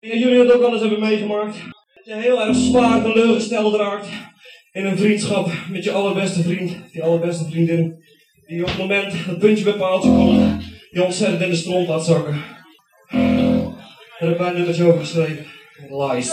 Jullie het ook eens hebben meegemaakt. Dat je heel erg zwaar teleurgesteld raakt in een vriendschap met je allerbeste vriend, die allerbeste vriendin. Die op het moment het puntje bij paaltje komt, je ontzettend in de stront laat zakken. Daar heb ik een nummertje over geschreven. Lies.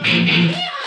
Yeah.